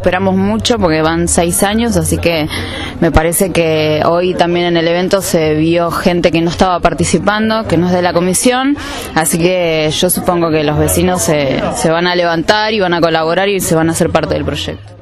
Esperamos mucho porque van seis años, así que me parece que hoy también en el evento se vio gente que no estaba participando, que no es de la comisión, así que yo supongo que los vecinos se, se van a levantar y van a colaborar y se van a hacer parte del proyecto.